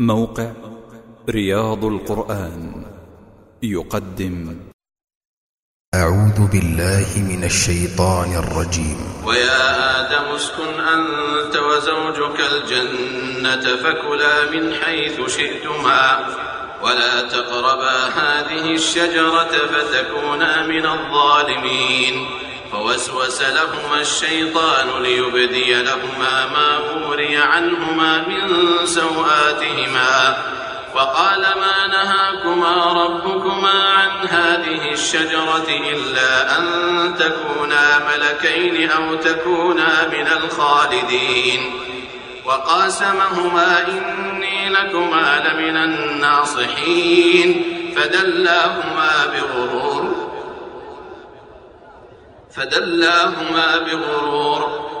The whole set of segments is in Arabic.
موقع رياض القرآن يقدم. أعوذ بالله من الشيطان الرجيم. ويا آدم اسكن أنت وزوجك الجنة فكلا من حيث شئتما ولا تقربا هذه الشجرة فتكونا من الظالمين. فوسوس لهما الشيطان ليبدي لهما ما أوري عنهما من سوآتهما وقال ما نهاكما ربكما عن هذه الشجرة إلا أن تكونا ملكين أو تكونا من الخالدين وقاسمهما إني لكما لمن الناصحين فدلاهما بغرور فدلاهما بغرور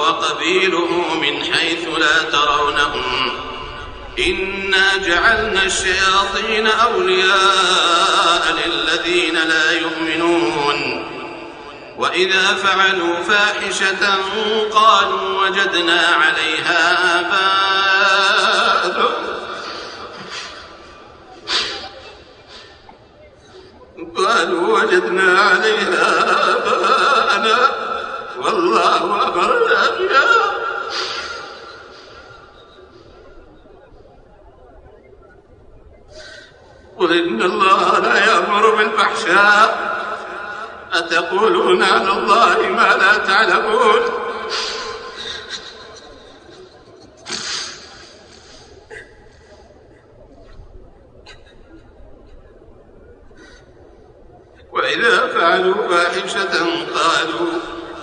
وقبيله من حيث لا ترونهم. إنا جعلنا الشياطين أولياء للذين لا يؤمنون. وإذا فعلوا فاحشة قالوا وجدنا عليها آباءنا قالوا وجدنا عليها آباءنا والله أمرنا بها قل إن الله لا يأمر بالفحشاء أتقولون على الله ما لا تعلمون. وإذا فعلوا فاحشة قالوا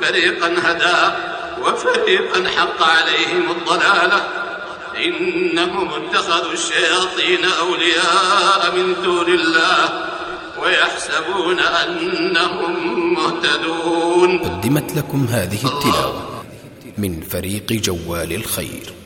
فريقا هدى وفريقا حق عليهم الضلالة. إنهم اتخذوا الشياطين أولياء من دون الله ويحسبون أنهم مهتدون. قدمت لكم هذه التلاوة من فريق جوال الخير.